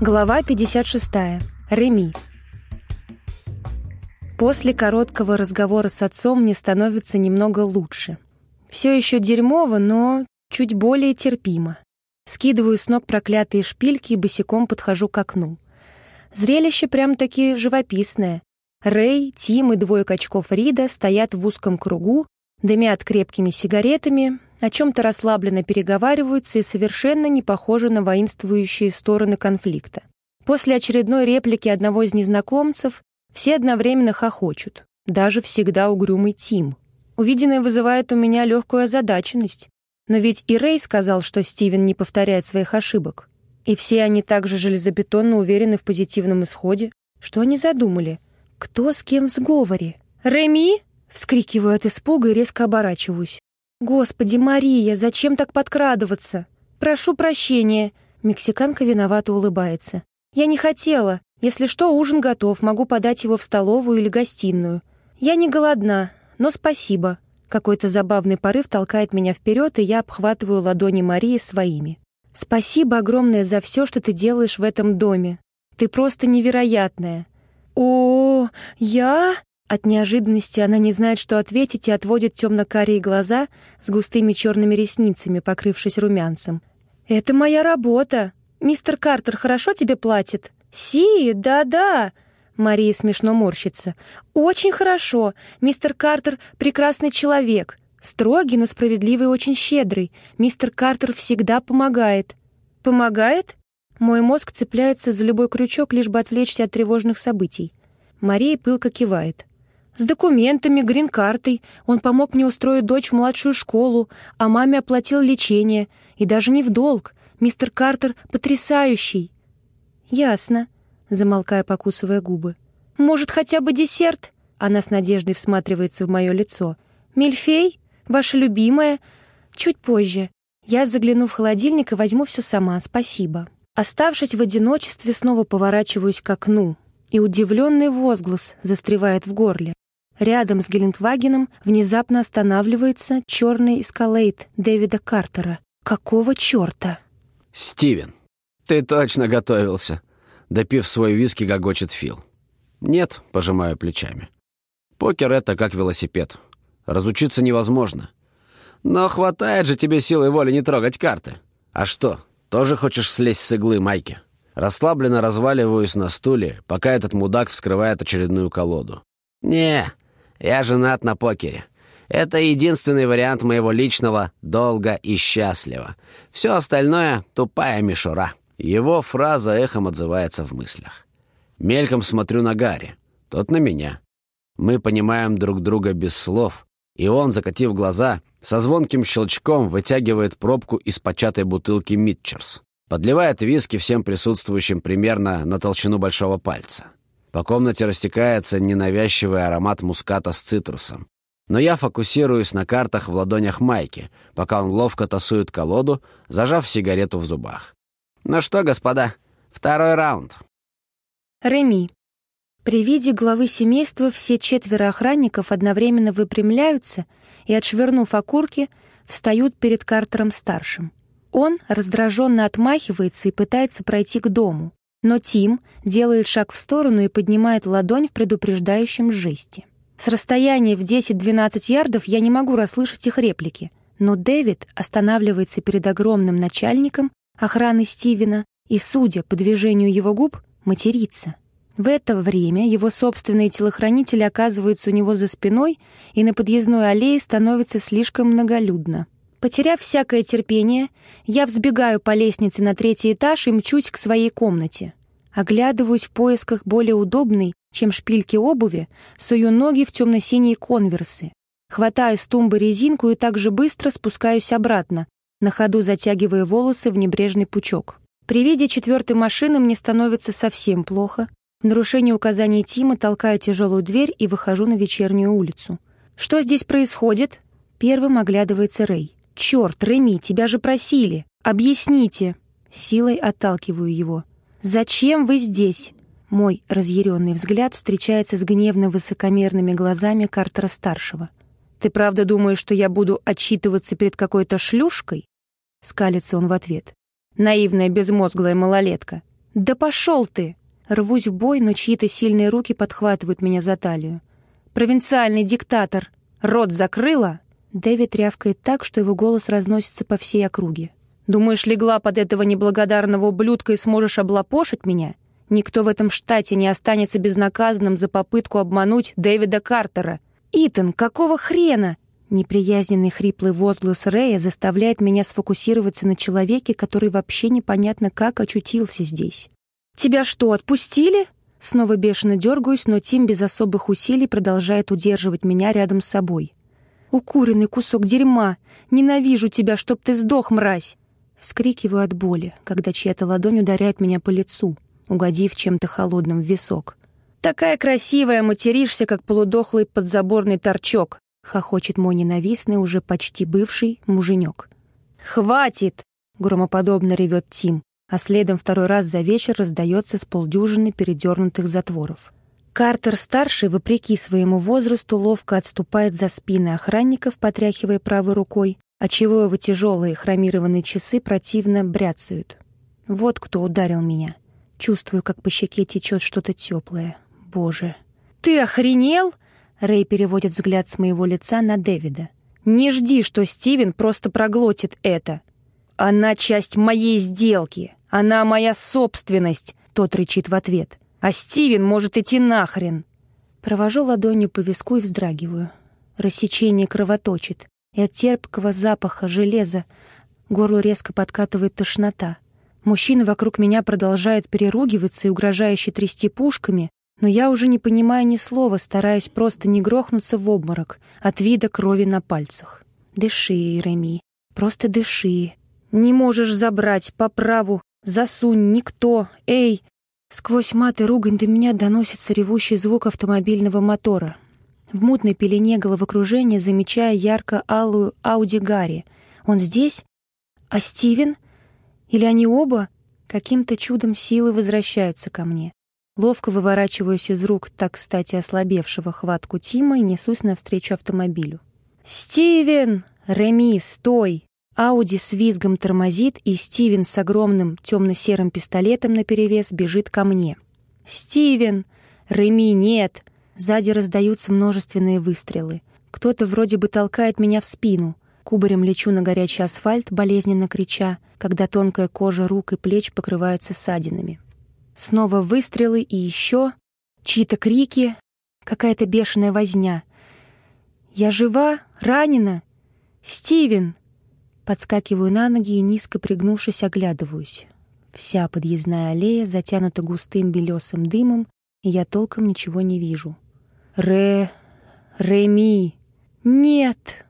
Глава 56. Реми. После короткого разговора с отцом мне становится немного лучше. Все еще дерьмово, но чуть более терпимо. Скидываю с ног проклятые шпильки и босиком подхожу к окну. Зрелище прям-таки живописное. Рэй, Тим и двое качков Рида стоят в узком кругу, дымят крепкими сигаретами, о чем-то расслабленно переговариваются и совершенно не похожи на воинствующие стороны конфликта. После очередной реплики одного из незнакомцев все одновременно хохочут, даже всегда угрюмый Тим. Увиденное вызывает у меня легкую озадаченность. Но ведь и Рэй сказал, что Стивен не повторяет своих ошибок. И все они также железобетонно уверены в позитивном исходе. Что они задумали? Кто с кем в сговоре? «Реми!» — вскрикиваю от испуга и резко оборачиваюсь. «Господи, Мария, зачем так подкрадываться? Прошу прощения!» Мексиканка виновато улыбается. «Я не хотела. Если что, ужин готов, могу подать его в столовую или гостиную. Я не голодна, но спасибо». Какой-то забавный порыв толкает меня вперед, и я обхватываю ладони Марии своими. «Спасибо огромное за все, что ты делаешь в этом доме. Ты просто невероятная». «О, я...» От неожиданности она не знает, что ответить, и отводит темно-карие глаза с густыми черными ресницами, покрывшись румянцем. «Это моя работа. Мистер Картер хорошо тебе платит?» «Си, да-да!» Мария смешно морщится. «Очень хорошо. Мистер Картер — прекрасный человек. Строгий, но справедливый и очень щедрый. Мистер Картер всегда помогает». «Помогает?» Мой мозг цепляется за любой крючок, лишь бы отвлечься от тревожных событий. Мария пылко кивает. С документами, грин-картой. Он помог мне устроить дочь в младшую школу, а маме оплатил лечение. И даже не в долг. Мистер Картер потрясающий. Ясно, замолкая, покусывая губы. Может, хотя бы десерт? Она с надеждой всматривается в мое лицо. Мильфей? Ваша любимая? Чуть позже. Я загляну в холодильник и возьму все сама, спасибо. Оставшись в одиночестве, снова поворачиваюсь к окну, и удивленный возглас застревает в горле. Рядом с Гелендвагеном внезапно останавливается черный эскалейт Дэвида Картера. Какого черта? «Стивен, ты точно готовился!» Допив свой виски, гогочет Фил. «Нет», — пожимаю плечами. «Покер — это как велосипед. Разучиться невозможно. Но хватает же тебе силы воли не трогать карты. А что, тоже хочешь слезть с иглы, Майки?» Расслабленно разваливаюсь на стуле, пока этот мудак вскрывает очередную колоду. «Не, я женат на покере. Это единственный вариант моего личного долга и счастливо. Все остальное — тупая мишура». Его фраза эхом отзывается в мыслях. Мельком смотрю на Гарри, тот на меня. Мы понимаем друг друга без слов, и он, закатив глаза, со звонким щелчком вытягивает пробку из початой бутылки «Митчерс». Подливает виски всем присутствующим примерно на толщину большого пальца. По комнате растекается ненавязчивый аромат муската с цитрусом. Но я фокусируюсь на картах в ладонях Майки, пока он ловко тасует колоду, зажав сигарету в зубах. «Ну что, господа, второй раунд». Реми. При виде главы семейства все четверо охранников одновременно выпрямляются и, отшвырнув окурки, встают перед Картером-старшим. Он раздраженно отмахивается и пытается пройти к дому. Но Тим делает шаг в сторону и поднимает ладонь в предупреждающем жесте. С расстояния в 10-12 ярдов я не могу расслышать их реплики, но Дэвид останавливается перед огромным начальником охраны Стивена и, судя по движению его губ, матерится. В это время его собственные телохранители оказываются у него за спиной, и на подъездной аллее становится слишком многолюдно. Потеряв всякое терпение, я взбегаю по лестнице на третий этаж и мчусь к своей комнате. Оглядываюсь в поисках более удобной, чем шпильки обуви, сую ноги в темно-синие конверсы. Хватаю с тумбы резинку и так же быстро спускаюсь обратно, на ходу затягивая волосы в небрежный пучок. При виде четвертой машины мне становится совсем плохо. В нарушение указаний Тима толкаю тяжелую дверь и выхожу на вечернюю улицу. «Что здесь происходит?» Первым оглядывается Рэй. «Черт, Реми, тебя же просили! Объясните!» Силой отталкиваю его. «Зачем вы здесь?» Мой разъяренный взгляд встречается с гневно-высокомерными глазами Картера-старшего. «Ты правда думаешь, что я буду отчитываться перед какой-то шлюшкой?» Скалится он в ответ. «Наивная безмозглая малолетка. «Да пошел ты!» Рвусь в бой, но чьи-то сильные руки подхватывают меня за талию. «Провинциальный диктатор! Рот закрыла?» Дэвид рявкает так, что его голос разносится по всей округе. «Думаешь, легла под этого неблагодарного ублюдка и сможешь облапошить меня? Никто в этом штате не останется безнаказанным за попытку обмануть Дэвида Картера. Итан, какого хрена?» Неприязненный хриплый возглас Рэя заставляет меня сфокусироваться на человеке, который вообще непонятно как очутился здесь. «Тебя что, отпустили?» Снова бешено дергаюсь, но Тим без особых усилий продолжает удерживать меня рядом с собой. «Укуренный кусок дерьма! Ненавижу тебя, чтоб ты сдох, мразь!» Вскрикиваю от боли, когда чья-то ладонь ударяет меня по лицу, угодив чем-то холодным в висок. «Такая красивая, материшься, как полудохлый подзаборный торчок!» — хохочет мой ненавистный, уже почти бывший муженек. «Хватит!» — громоподобно ревет Тим, а следом второй раз за вечер раздается с полдюжины передернутых затворов. Картер-старший, вопреки своему возрасту, ловко отступает за спины охранников, потряхивая правой рукой, отчего его тяжелые хромированные часы противно бряцают. Вот кто ударил меня. Чувствую, как по щеке течет что-то теплое. Боже. «Ты охренел?» Рэй переводит взгляд с моего лица на Дэвида. «Не жди, что Стивен просто проглотит это. Она часть моей сделки. Она моя собственность», — тот рычит в ответ а Стивен может идти нахрен. Провожу ладонью по виску и вздрагиваю. Рассечение кровоточит, и от терпкого запаха железа горло резко подкатывает тошнота. Мужчины вокруг меня продолжают переругиваться и угрожающе трясти пушками, но я уже не понимаю ни слова, стараясь просто не грохнуться в обморок от вида крови на пальцах. «Дыши, Реми, просто дыши. Не можешь забрать по праву, засунь, никто, эй!» Сквозь мат и ругань до меня доносится ревущий звук автомобильного мотора. В мутной пелене головокружения замечаю ярко-алую Ауди Гарри. Он здесь? А Стивен? Или они оба? Каким-то чудом силы возвращаются ко мне. Ловко выворачиваюсь из рук так, кстати, ослабевшего хватку Тима и несусь навстречу автомобилю. «Стивен! Реми, стой!» Ауди с визгом тормозит, и Стивен с огромным темно-серым пистолетом наперевес бежит ко мне. «Стивен! Реми, нет!» Сзади раздаются множественные выстрелы. Кто-то вроде бы толкает меня в спину. Кубарем лечу на горячий асфальт, болезненно крича, когда тонкая кожа рук и плеч покрывается ссадинами. Снова выстрелы и еще... Чьи-то крики, какая-то бешеная возня. «Я жива? Ранена? Стивен!» Подскакиваю на ноги и, низко пригнувшись, оглядываюсь. Вся подъездная аллея затянута густым белесым дымом, и я толком ничего не вижу. «Ре... Реми!» «Нет!»